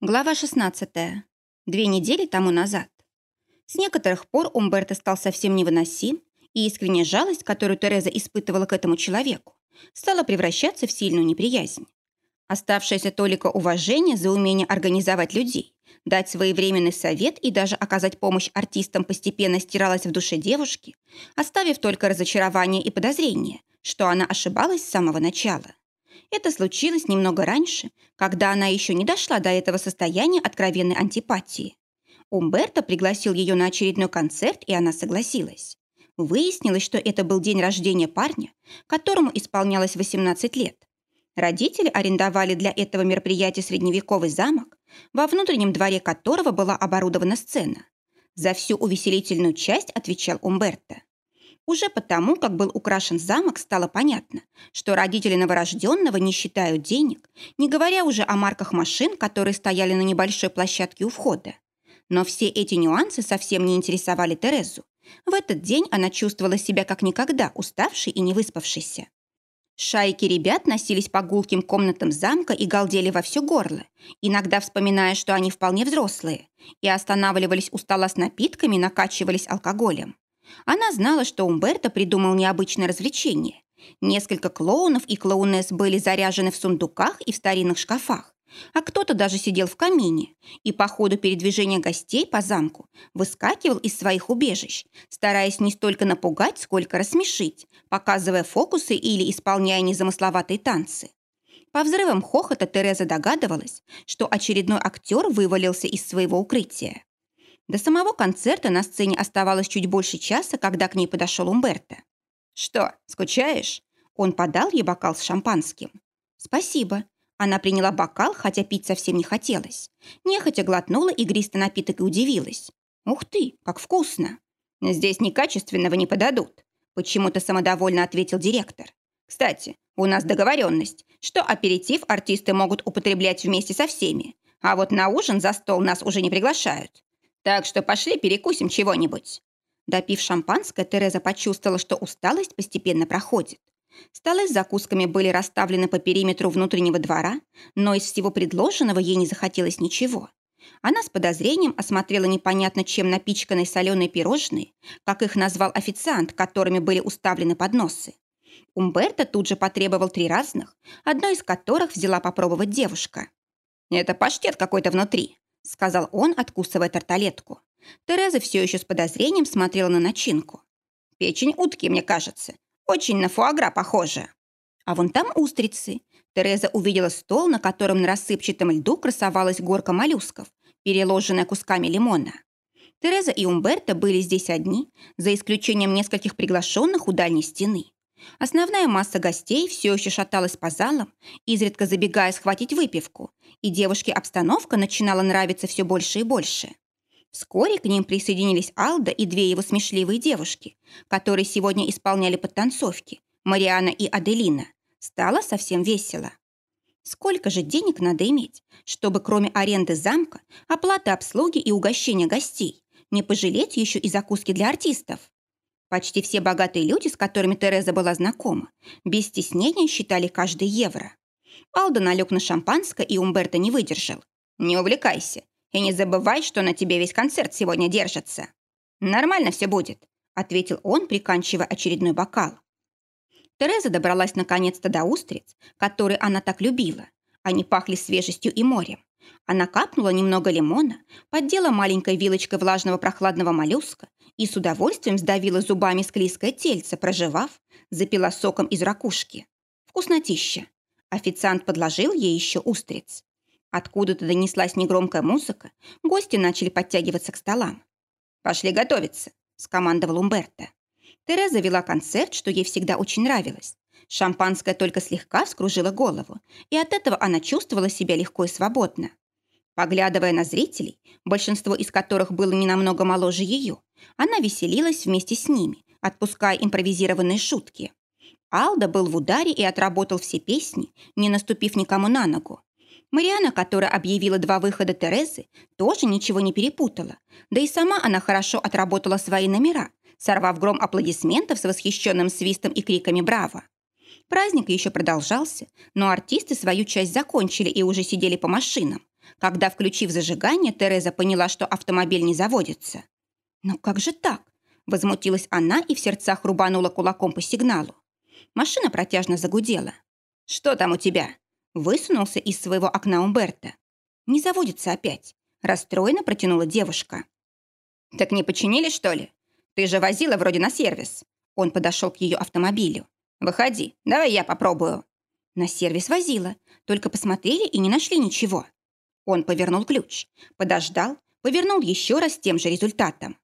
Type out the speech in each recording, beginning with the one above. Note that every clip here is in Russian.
Глава 16. Две недели тому назад. С некоторых пор Умберто стал совсем невыносим, и искренняя жалость, которую Тереза испытывала к этому человеку, стала превращаться в сильную неприязнь. Оставшееся толика уважения за умение организовать людей, дать своевременный совет и даже оказать помощь артистам постепенно стиралась в душе девушки, оставив только разочарование и подозрение, что она ошибалась с самого начала. Это случилось немного раньше, когда она еще не дошла до этого состояния откровенной антипатии. Умберто пригласил ее на очередной концерт, и она согласилась. Выяснилось, что это был день рождения парня, которому исполнялось 18 лет. Родители арендовали для этого мероприятия средневековый замок, во внутреннем дворе которого была оборудована сцена. За всю увеселительную часть отвечал Умберто. Уже потому, как был украшен замок, стало понятно, что родители новорожденного не считают денег, не говоря уже о марках машин, которые стояли на небольшой площадке у входа. Но все эти нюансы совсем не интересовали Терезу. В этот день она чувствовала себя как никогда уставшей и невыспавшейся. Шайки ребят носились по гулким комнатам замка и галдели во все горло, иногда вспоминая, что они вполне взрослые, и останавливались у стола с напитками накачивались алкоголем. Она знала, что Умберто придумал необычное развлечение. Несколько клоунов и клоунесс были заряжены в сундуках и в старинных шкафах, а кто-то даже сидел в камине и по ходу передвижения гостей по замку выскакивал из своих убежищ, стараясь не столько напугать, сколько рассмешить, показывая фокусы или исполняя незамысловатые танцы. По взрывам хохота Тереза догадывалась, что очередной актер вывалился из своего укрытия. До самого концерта на сцене оставалось чуть больше часа, когда к ней подошел Умберто. «Что, скучаешь?» Он подал ей бокал с шампанским. «Спасибо». Она приняла бокал, хотя пить совсем не хотелось. Нехотя глотнула игристый напиток и удивилась. «Ух ты, как вкусно!» «Здесь некачественного не подадут», почему-то самодовольно ответил директор. «Кстати, у нас договоренность, что аперитив артисты могут употреблять вместе со всеми, а вот на ужин за стол нас уже не приглашают. Так что пошли перекусим чего-нибудь». Допив шампанское, Тереза почувствовала, что усталость постепенно проходит. Столы с закусками были расставлены по периметру внутреннего двора, но из всего предложенного ей не захотелось ничего. Она с подозрением осмотрела непонятно чем напичканные соленые пирожные, как их назвал официант, которыми были уставлены подносы. Умберто тут же потребовал три разных, одно из которых взяла попробовать девушка. «Это паштет какой-то внутри», сказал он, откусывая тарталетку. Тереза все еще с подозрением смотрела на начинку. «Печень утки, мне кажется. Очень на фуагра похоже». А вон там устрицы. Тереза увидела стол, на котором на рассыпчатом льду красовалась горка моллюсков, переложенная кусками лимона. Тереза и Умберто были здесь одни, за исключением нескольких приглашенных у дальней стены. Основная масса гостей все еще шаталась по залам, изредка забегая схватить выпивку, и девушке обстановка начинала нравиться все больше и больше. Вскоре к ним присоединились Алда и две его смешливые девушки, которые сегодня исполняли подтанцовки, Мариана и Аделина. Стало совсем весело. Сколько же денег надо иметь, чтобы кроме аренды замка, оплаты обслуги и угощения гостей, не пожалеть еще и закуски для артистов? Почти все богатые люди, с которыми Тереза была знакома, без стеснения считали каждый евро. Алда налег на шампанское, и Умберто не выдержал. «Не увлекайся. И не забывай, что на тебе весь концерт сегодня держится». «Нормально все будет», — ответил он, приканчивая очередной бокал. Тереза добралась наконец-то до устриц, которые она так любила. Они пахли свежестью и морем. Она капнула немного лимона, поддела маленькой вилочкой влажного прохладного моллюска и с удовольствием сдавила зубами склизкое тельце, проживав, запила соком из ракушки. Вкуснотища. Официант подложил ей еще устриц. Откуда-то донеслась негромкая музыка, гости начали подтягиваться к столам. «Пошли готовиться», — скомандовал Умберто. Тереза вела концерт, что ей всегда очень нравилось. Шампанское только слегка вскружило голову, и от этого она чувствовала себя легко и свободно. Поглядывая на зрителей, большинство из которых было не намного моложе ее, она веселилась вместе с ними, отпуская импровизированные шутки. Алда был в ударе и отработал все песни, не наступив никому на ногу. Мариана, которая объявила два выхода Терезы, тоже ничего не перепутала. Да и сама она хорошо отработала свои номера, сорвав гром аплодисментов с восхищенным свистом и криками «Браво!». Праздник еще продолжался, но артисты свою часть закончили и уже сидели по машинам, когда, включив зажигание, Тереза поняла, что автомобиль не заводится. «Но как же так?» – возмутилась она и в сердцах рубанула кулаком по сигналу. Машина протяжно загудела. «Что там у тебя?» – высунулся из своего окна Умберто. «Не заводится опять», – расстроенно протянула девушка. «Так не починили, что ли? Ты же возила вроде на сервис». Он подошел к ее автомобилю. «Выходи, давай я попробую». На сервис возила, только посмотрели и не нашли ничего. Он повернул ключ, подождал, повернул еще раз тем же результатом.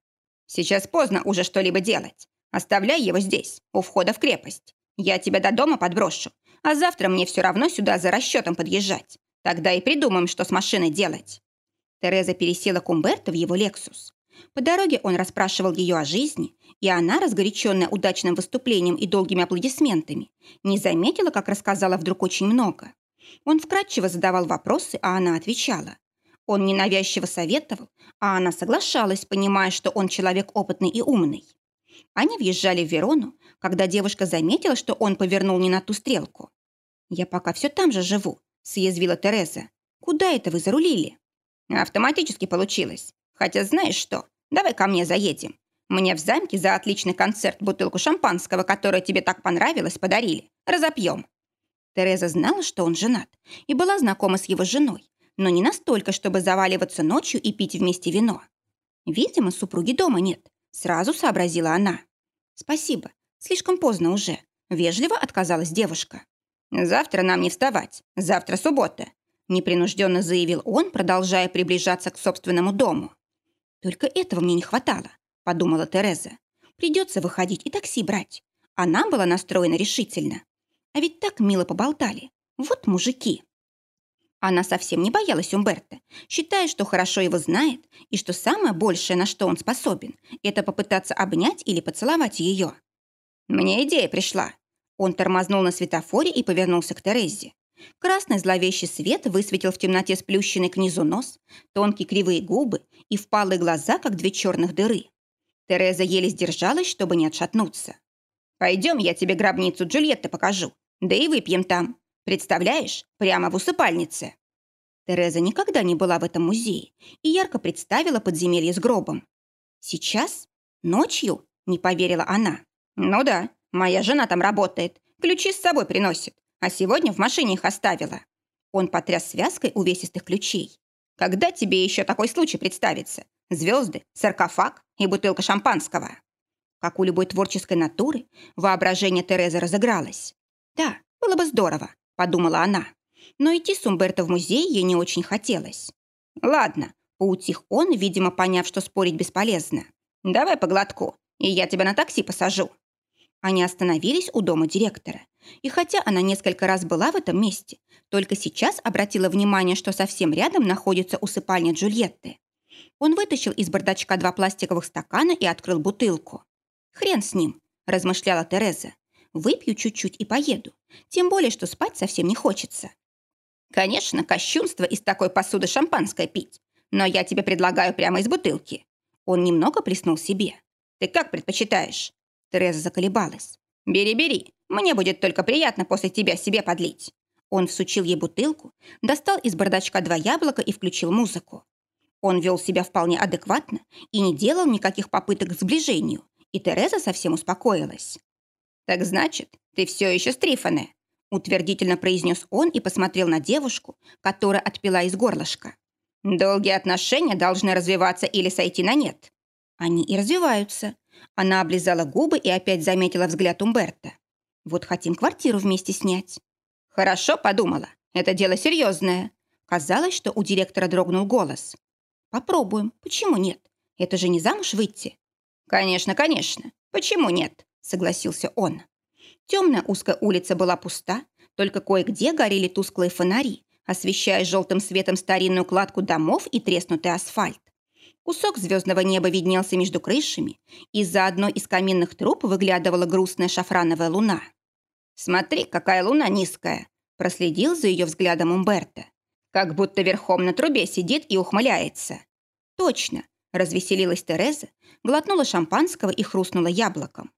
«Сейчас поздно уже что-либо делать. Оставляй его здесь, у входа в крепость. Я тебя до дома подброшу, а завтра мне все равно сюда за расчетом подъезжать. Тогда и придумаем, что с машиной делать». Тереза пересела к Умберто в его «Лексус». По дороге он расспрашивал ее о жизни, и она, разгоряченная удачным выступлением и долгими аплодисментами, не заметила, как рассказала вдруг очень много. Он вкратчиво задавал вопросы, а она отвечала. Он ненавязчиво советовал, а она соглашалась, понимая, что он человек опытный и умный. Они въезжали в Верону, когда девушка заметила, что он повернул не на ту стрелку. «Я пока все там же живу», – съязвила Тереза. «Куда это вы зарулили?» «Автоматически получилось. Хотя знаешь что, давай ко мне заедем. Мне в замке за отличный концерт бутылку шампанского, которое тебе так понравилось, подарили. Разопьем». Тереза знала, что он женат, и была знакома с его женой, но не настолько, чтобы заваливаться ночью и пить вместе вино. Видимо, супруги дома нет, сразу сообразила она. Спасибо, слишком поздно уже, вежливо отказалась девушка. Завтра нам не вставать, завтра суббота, непринужденно заявил он, продолжая приближаться к собственному дому. Только этого мне не хватало, подумала Тереза. Придется выходить и такси брать. Она была настроена решительно. А ведь так мило поболтали. Вот мужики. Она совсем не боялась Умберта, считая, что хорошо его знает, и что самое большее, на что он способен, это попытаться обнять или поцеловать ее. «Мне идея пришла». Он тормознул на светофоре и повернулся к Терезе. Красный зловещий свет высветил в темноте сплющенный к низу нос, тонкие кривые губы и впалые глаза, как две черных дыры. Тереза еле сдержалась, чтобы не отшатнуться. «Пойдем, я тебе гробницу Джульетты покажу, да и выпьем там. Представляешь, прямо в усыпальнице. Тереза никогда не была в этом музее и ярко представила подземелье с гробом. Сейчас? Ночью? Не поверила она. Ну да, моя жена там работает, ключи с собой приносит, а сегодня в машине их оставила. Он потряс связкой увесистых ключей. Когда тебе еще такой случай представится? Звезды, саркофаг и бутылка шампанского. Как у любой творческой натуры, воображение Терезы разыгралось. Да, было бы здорово, – подумала она. Но идти с Умберто в музей ей не очень хотелось. «Ладно», – поутих он, видимо, поняв, что спорить бесполезно. «Давай по глотку, и я тебя на такси посажу». Они остановились у дома директора. И хотя она несколько раз была в этом месте, только сейчас обратила внимание, что совсем рядом находится усыпальня Джульетты. Он вытащил из бардачка два пластиковых стакана и открыл бутылку. «Хрен с ним», – размышляла Тереза. Выпью чуть-чуть и поеду. Тем более, что спать совсем не хочется. Конечно, кощунство из такой посуды шампанское пить. Но я тебе предлагаю прямо из бутылки. Он немного плеснул себе. Ты как предпочитаешь? Тереза заколебалась. Бери, бери. Мне будет только приятно после тебя себе подлить. Он всучил ей бутылку, достал из бардачка два яблока и включил музыку. Он вел себя вполне адекватно и не делал никаких попыток к сближению, и Тереза совсем успокоилась. «Так значит, ты все еще с Трифоне?» утвердительно произнес он и посмотрел на девушку, которая отпила из горлышка. «Долгие отношения должны развиваться или сойти на нет». «Они и развиваются». Она облизала губы и опять заметила взгляд Умберта. «Вот хотим квартиру вместе снять». «Хорошо подумала. Это дело серьезное». Казалось, что у директора дрогнул голос. «Попробуем. Почему нет? Это же не замуж выйти?» «Конечно, конечно. Почему нет?» Согласился он. Темная узкая улица была пуста, только кое-где горели тусклые фонари, освещая желтым светом старинную кладку домов и треснутый асфальт. Кусок звездного неба виднелся между крышами, и за одной из каминных труб выглядывала грустная шафрановая луна. «Смотри, какая луна низкая!» проследил за ее взглядом Умберто. «Как будто верхом на трубе сидит и ухмыляется». «Точно!» – развеселилась Тереза, глотнула шампанского и хрустнула яблоком.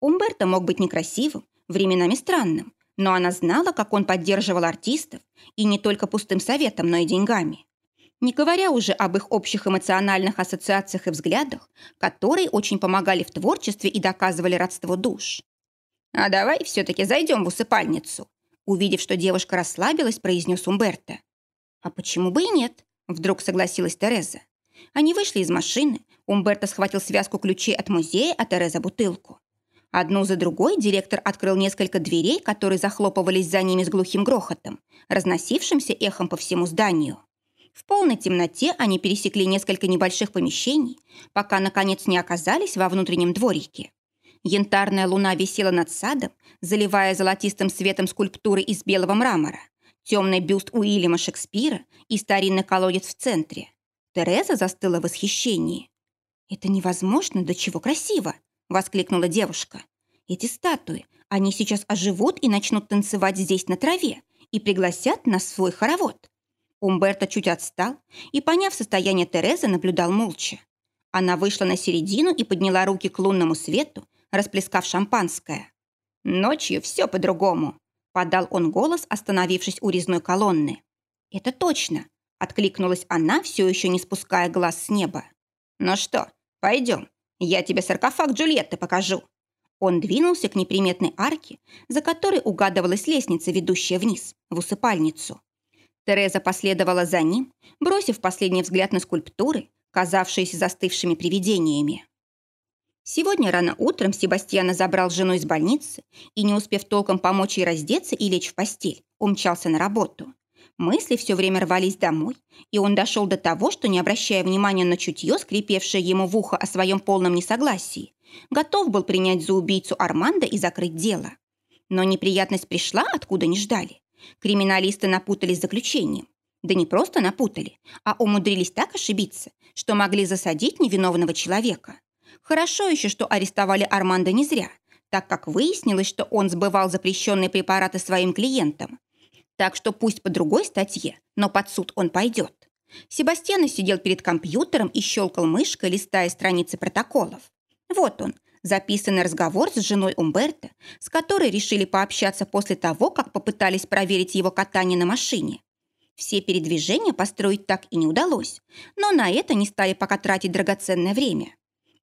Умберто мог быть некрасивым, временами странным, но она знала, как он поддерживал артистов, и не только пустым советом, но и деньгами. не говоря уже об их общих эмоциональных ассоциациях и взглядах, которые очень помогали в творчестве и доказывали родство душ. «А давай все-таки зайдем в усыпальницу», увидев, что девушка расслабилась, произнес Умберто. «А почему бы и нет?» вдруг согласилась Тереза. Они вышли из машины, Умберто схватил связку ключей от музея, а Тереза бутылку. Одну за другой директор открыл несколько дверей, которые захлопывались за ними с глухим грохотом, разносившимся эхом по всему зданию. В полной темноте они пересекли несколько небольших помещений, пока, наконец, не оказались во внутреннем дворике. Янтарная луна висела над садом, заливая золотистым светом скульптуры из белого мрамора, темный бюст Уильяма Шекспира и старинный колодец в центре. Тереза застыла в восхищении. «Это невозможно, до чего красиво!» — воскликнула девушка. «Эти статуи, они сейчас оживут и начнут танцевать здесь на траве и пригласят нас в свой хоровод. Умберто чуть отстал и, поняв состояние Терезы, наблюдал молча. Она вышла на середину и подняла руки к лунному свету, расплескав шампанское. «Ночью все по-другому», — подал он голос, остановившись у резной колонны. «Это точно», — откликнулась она, все еще не спуская глаз с неба. «Ну что, пойдем, я тебе саркофаг Джульетты покажу». Он двинулся к неприметной арке, за которой угадывалась лестница, ведущая вниз, в усыпальницу. Тереза последовала за ним, бросив последний взгляд на скульптуры, казавшиеся застывшими привидениями. Сегодня рано утром Себастьяна забрал жену из больницы и, не успев толком помочь ей раздеться и лечь в постель, умчался на работу. Мысли все время рвались домой, и он дошел до того, что, не обращая внимания на чутье, скрипевшее ему в ухо о своем полном несогласии, готов был принять за убийцу Арманда и закрыть дело. Но неприятность пришла, откуда не ждали. Криминалисты напутались заключением. Да не просто напутали, а умудрились так ошибиться, что могли засадить невиновного человека. Хорошо еще, что арестовали Армандо не зря, так как выяснилось, что он сбывал запрещенные препараты своим клиентам. Так что пусть по другой статье, но под суд он пойдет. Себастьян сидел перед компьютером и щелкал мышкой, листая страницы протоколов. Вот он, Записанный разговор с женой Умберто, с которой решили пообщаться после того, как попытались проверить его катание на машине. Все передвижения построить так и не удалось, но на это не стали пока тратить драгоценное время.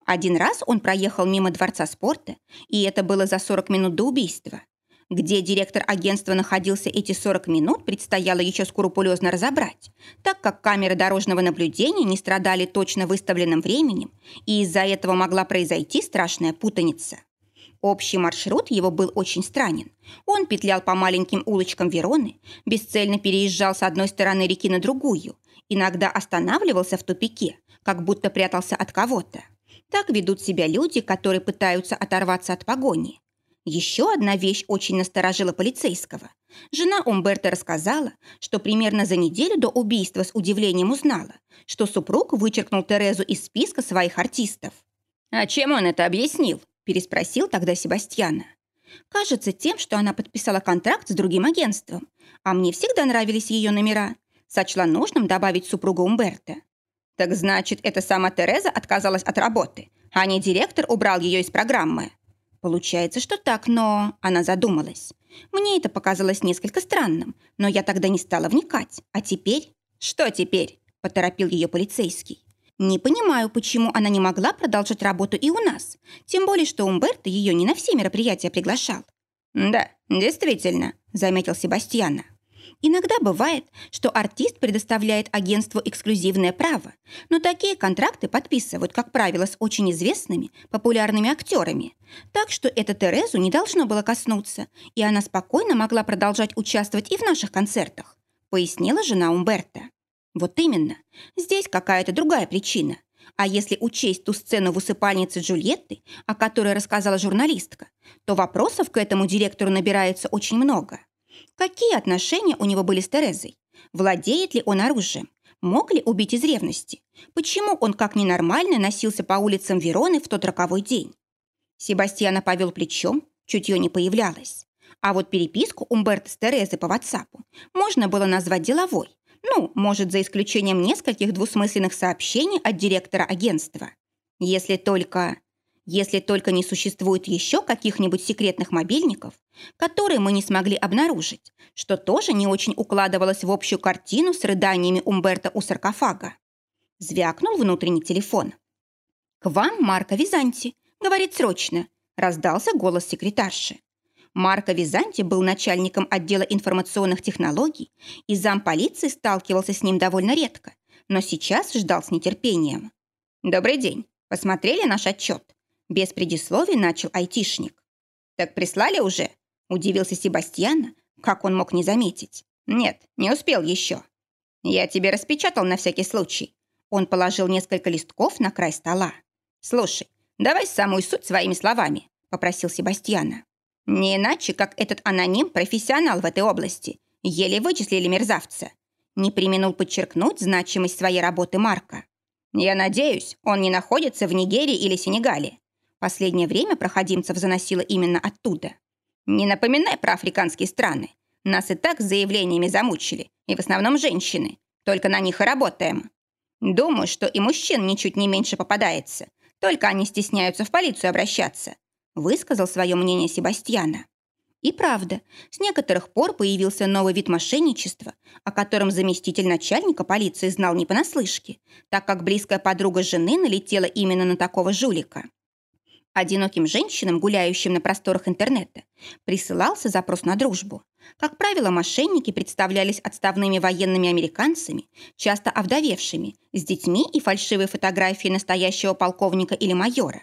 Один раз он проехал мимо Дворца спорта, и это было за 40 минут до убийства. Где директор агентства находился эти 40 минут, предстояло еще скрупулезно разобрать, так как камеры дорожного наблюдения не страдали точно выставленным временем, и из-за этого могла произойти страшная путаница. Общий маршрут его был очень странен. Он петлял по маленьким улочкам Вероны, бесцельно переезжал с одной стороны реки на другую, иногда останавливался в тупике, как будто прятался от кого-то. Так ведут себя люди, которые пытаются оторваться от погони. Еще одна вещь очень насторожила полицейского. Жена Умберта рассказала, что примерно за неделю до убийства с удивлением узнала, что супруг вычеркнул Терезу из списка своих артистов. «А чем он это объяснил?» – переспросил тогда Себастьяна. «Кажется, тем, что она подписала контракт с другим агентством, а мне всегда нравились ее номера. Сочла нужным добавить супругу Умберта». «Так значит, это сама Тереза отказалась от работы, а не директор убрал ее из программы?» Получается, что так, но... Она задумалась. Мне это показалось несколько странным, но я тогда не стала вникать. А теперь... Что теперь? Поторопил ее полицейский. Не понимаю, почему она не могла продолжить работу и у нас. Тем более, что Умберто ее не на все мероприятия приглашал. «Да, действительно», — заметил Себастьяна. Иногда бывает, что артист предоставляет агентству эксклюзивное право, но такие контракты подписывают, как правило, с очень известными, популярными актерами. Так что это Терезу не должно было коснуться, и она спокойно могла продолжать участвовать и в наших концертах, пояснила жена Умберта. Вот именно, здесь какая-то другая причина. А если учесть ту сцену в усыпальнице Джульетты, о которой рассказала журналистка, то вопросов к этому директору набирается очень много. Какие отношения у него были с Терезой? Владеет ли он оружием? Мог ли убить из ревности? Почему он как ненормальный носился по улицам Вероны в тот роковой день? Себастьяна повел плечом, чутье не появлялось. А вот переписку Умберто с Терезой по ватсапу можно было назвать деловой. Ну, может, за исключением нескольких двусмысленных сообщений от директора агентства. Если только... Если только не существует еще каких-нибудь секретных мобильников, которые мы не смогли обнаружить, что тоже не очень укладывалось в общую картину с рыданиями Умберта у саркофага. Звякнул внутренний телефон. «К вам Марко Византи», — говорит срочно, — раздался голос секретарши. Марко Византи был начальником отдела информационных технологий, и зам полиции сталкивался с ним довольно редко, но сейчас ждал с нетерпением. «Добрый день. Посмотрели наш отчет?» Без предисловий начал айтишник. «Так прислали уже?» – удивился Себастьяна. Как он мог не заметить? «Нет, не успел еще». «Я тебе распечатал на всякий случай». Он положил несколько листков на край стола. «Слушай, давай самую суть своими словами», – попросил Себастьяна. «Не иначе, как этот аноним профессионал в этой области. Еле вычислили мерзавца». Не применул подчеркнуть значимость своей работы Марка. «Я надеюсь, он не находится в Нигерии или Сенегале». Последнее время проходимцев заносило именно оттуда. «Не напоминай про африканские страны. Нас и так с заявлениями замучили, и в основном женщины. Только на них и работаем. Думаю, что и мужчин ничуть не меньше попадается. Только они стесняются в полицию обращаться», высказал свое мнение Себастьяна. И правда, с некоторых пор появился новый вид мошенничества, о котором заместитель начальника полиции знал не понаслышке, так как близкая подруга жены налетела именно на такого жулика. Одиноким женщинам, гуляющим на просторах интернета, присылался запрос на дружбу. Как правило, мошенники представлялись отставными военными американцами, часто овдовевшими, с детьми и фальшивой фотографией настоящего полковника или майора.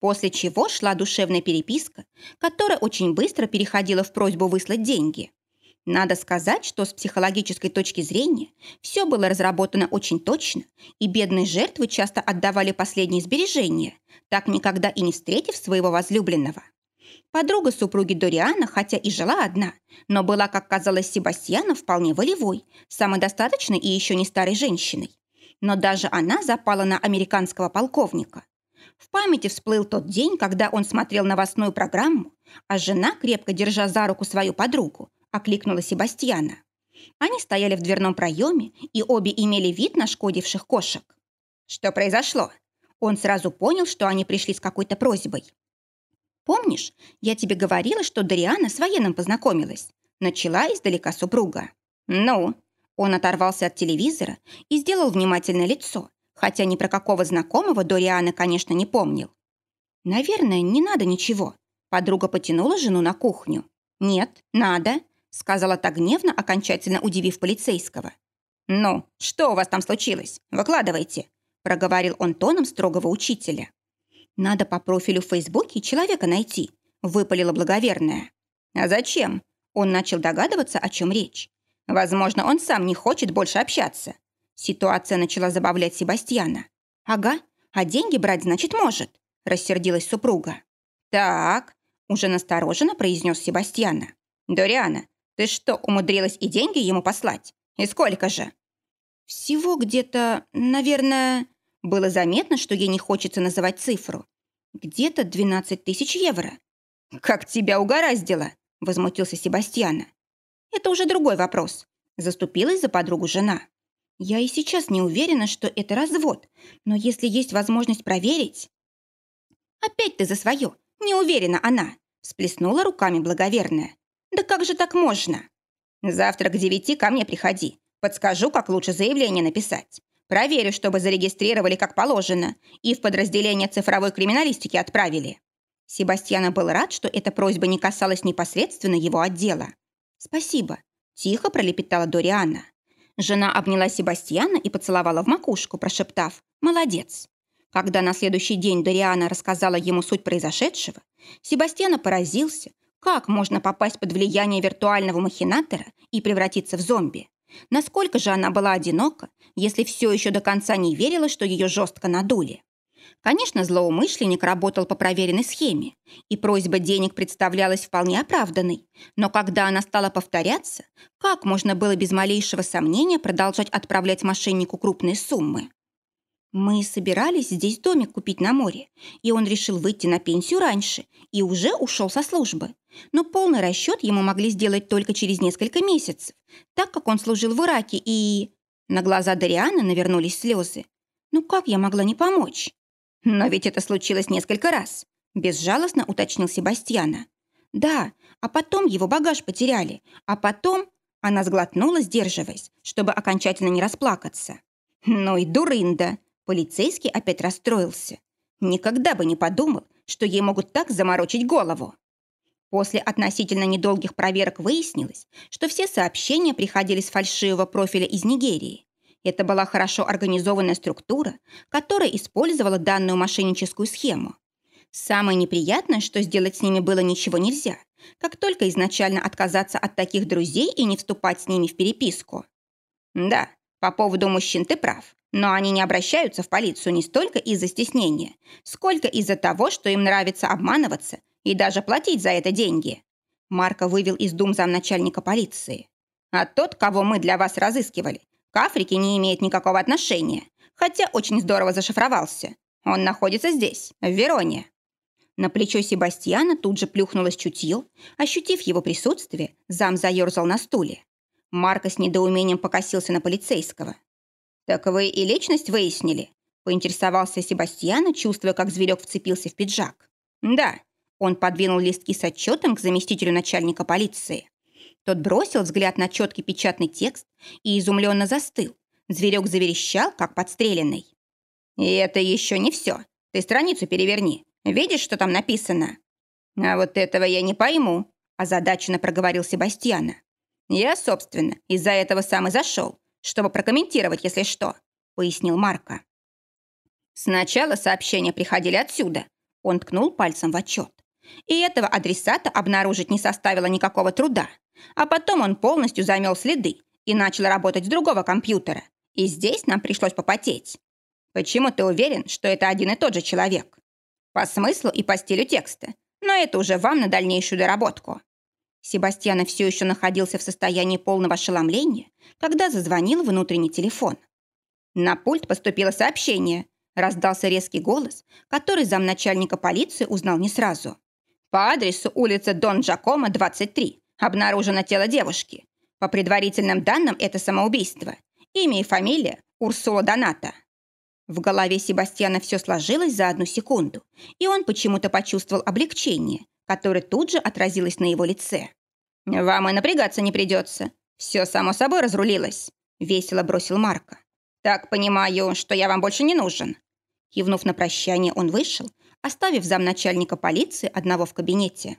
После чего шла душевная переписка, которая очень быстро переходила в просьбу выслать деньги. Надо сказать, что с психологической точки зрения все было разработано очень точно, и бедные жертвы часто отдавали последние сбережения, так никогда и не встретив своего возлюбленного. Подруга супруги Дориана, хотя и жила одна, но была, как казалось Себастьяну, вполне волевой, самодостаточной и еще не старой женщиной. Но даже она запала на американского полковника. В памяти всплыл тот день, когда он смотрел новостную программу, а жена, крепко держа за руку свою подругу, окликнула Себастьяна. Они стояли в дверном проеме, и обе имели вид нашкодивших кошек. Что произошло? Он сразу понял, что они пришли с какой-то просьбой. «Помнишь, я тебе говорила, что Дариана с военным познакомилась?» Начала издалека супруга. «Ну?» Он оторвался от телевизора и сделал внимательное лицо, хотя ни про какого знакомого Дориана, конечно, не помнил. «Наверное, не надо ничего». Подруга потянула жену на кухню. «Нет, надо», — сказала так гневно, окончательно удивив полицейского. «Ну, что у вас там случилось? Выкладывайте», — проговорил он тоном строгого учителя. «Надо по профилю в Фейсбуке человека найти», — выпалила благоверная. «А зачем?» Он начал догадываться, о чем речь. «Возможно, он сам не хочет больше общаться. Ситуация начала забавлять Себастьяна. «Ага, а деньги брать, значит, может», – рассердилась супруга. «Так», – уже настороженно произнес Себастьяна. «Дориана, ты что, умудрилась и деньги ему послать? И сколько же?» «Всего где-то, наверное...» Было заметно, что ей не хочется называть цифру. «Где-то 12 тысяч евро». «Как тебя угораздило!» – возмутился Себастьяна. «Это уже другой вопрос», – заступилась за подругу жена. Я и сейчас не уверена, что это развод, но если есть возможность проверить... Опять ты за свое. Не уверена она. Сплеснула руками благоверная. Да как же так можно? Завтра к девяти ко мне приходи. Подскажу, как лучше заявление написать. Проверю, чтобы зарегистрировали как положено и в подразделение цифровой криминалистики отправили. Себастьяна был рад, что эта просьба не касалась непосредственно его отдела. «Спасибо», – тихо пролепетала Дориана. Жена обняла Себастьяна и поцеловала в макушку, прошептав «Молодец». Когда на следующий день Дориана рассказала ему суть произошедшего, Себастьяна поразился, как можно попасть под влияние виртуального махинатора и превратиться в зомби. Насколько же она была одинока, если все еще до конца не верила, что ее жестко надули. Конечно, злоумышленник работал по проверенной схеме, и просьба денег представлялась вполне оправданной. Но когда она стала повторяться, как можно было без малейшего сомнения продолжать отправлять мошеннику крупные суммы? Мы собирались здесь домик купить на море, и он решил выйти на пенсию раньше и уже ушел со службы. Но полный расчет ему могли сделать только через несколько месяцев, так как он служил в Ираке и... На глаза Дарианы навернулись слезы. Ну как я могла не помочь? Но ведь это случилось несколько раз, безжалостно уточнил Себастьяна. Да, а потом его багаж потеряли, а потом... Она сглотнула, сдерживаясь, чтобы окончательно не расплакаться. Ну и дурында. Полицейский опять расстроился. Никогда бы не подумал, что ей могут так заморочить голову. После относительно недолгих проверок выяснилось, что все сообщения приходили с фальшивого профиля из Нигерии. Это была хорошо организованная структура, которая использовала данную мошенническую схему. Самое неприятное, что сделать с ними было ничего нельзя, как только изначально отказаться от таких друзей и не вступать с ними в переписку. Да, по поводу мужчин ты прав, но они не обращаются в полицию не столько из-за стеснения, сколько из-за того, что им нравится обманываться и даже платить за это деньги. Марко вывел из дум замначальника полиции. А тот, кого мы для вас разыскивали, к Африке не имеет никакого отношения, хотя очень здорово зашифровался. Он находится здесь, в Вероне. На плечо Себастьяна тут же плюхнулось чутье. Ощутив его присутствие, зам заерзал на стуле. Марко с недоумением покосился на полицейского. «Так вы и личность выяснили?» поинтересовался Себастьяна, чувствуя, как зверек вцепился в пиджак. «Да». Он подвинул листки с отчетом к заместителю начальника полиции. Тот бросил взгляд на четкий печатный текст и изумленно застыл. Зверек заверещал, как подстреленный. «И это еще не все. Ты страницу переверни. Видишь, что там написано?» «А вот этого я не пойму», – озадаченно проговорил Себастьяна. «Я, собственно, из-за этого сам и зашел, чтобы прокомментировать, если что», – пояснил Марко. «Сначала сообщения приходили отсюда», – он ткнул пальцем в отчет. «И этого адресата обнаружить не составило никакого труда. А потом он полностью замел следы и начал работать с другого компьютера. И здесь нам пришлось попотеть. Почему ты уверен, что это один и тот же человек? По смыслу и по стилю текста. Но это уже вам на дальнейшую доработку. Себастьяна все еще находился в состоянии полного ошеломления, когда зазвонил внутренний телефон. На пульт поступило сообщение. Раздался резкий голос, который замначальника полиции узнал не сразу. По адресу улица Дон Джакомо, 23. Обнаружено тело девушки. По предварительным данным, это самоубийство. Имя и фамилия – Урсула Доната. В голове Себастьяна все сложилось за одну секунду, и он почему-то почувствовал облегчение, которое тут же отразилось на его лице. «Вам и напрягаться не придется. Все само собой разрулилось», – весело бросил Марко. «Так понимаю, что я вам больше не нужен». Кивнув на прощание, он вышел, оставив замначальника полиции одного в кабинете.